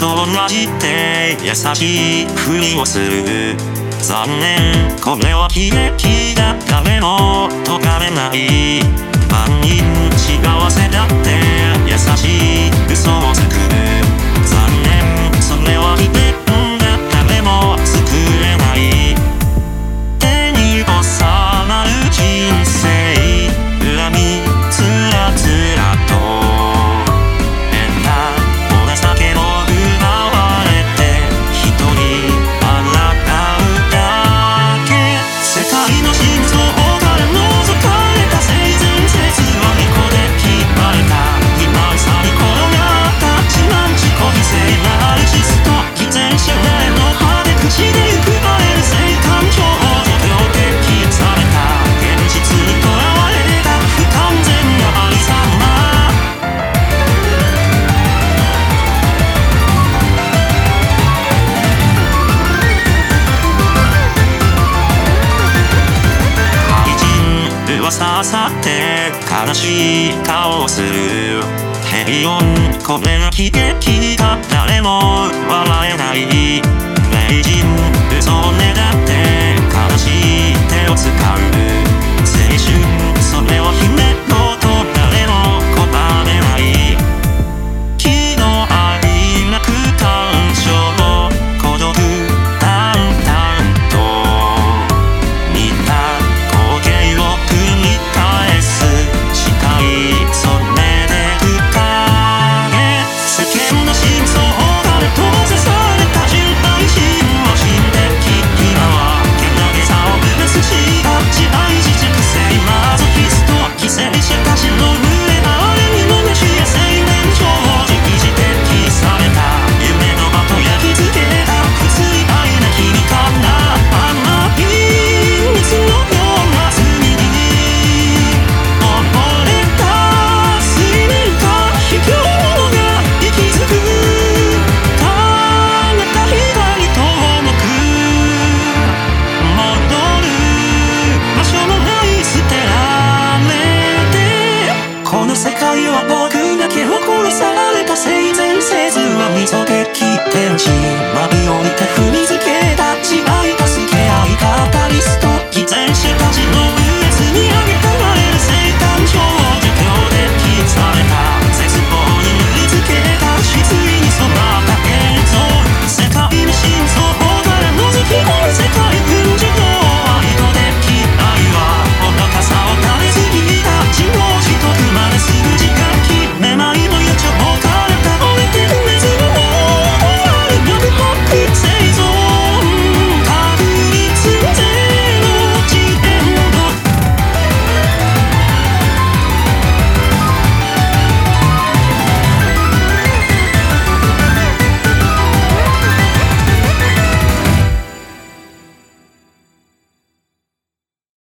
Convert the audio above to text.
と同じって優しいふりをする。残念。これは悲劇だ。誰も解かれない。刺さって悲しい顔をする。平穏。これが悲劇だ誰も笑えない。明治切って落ちりて踏みつけ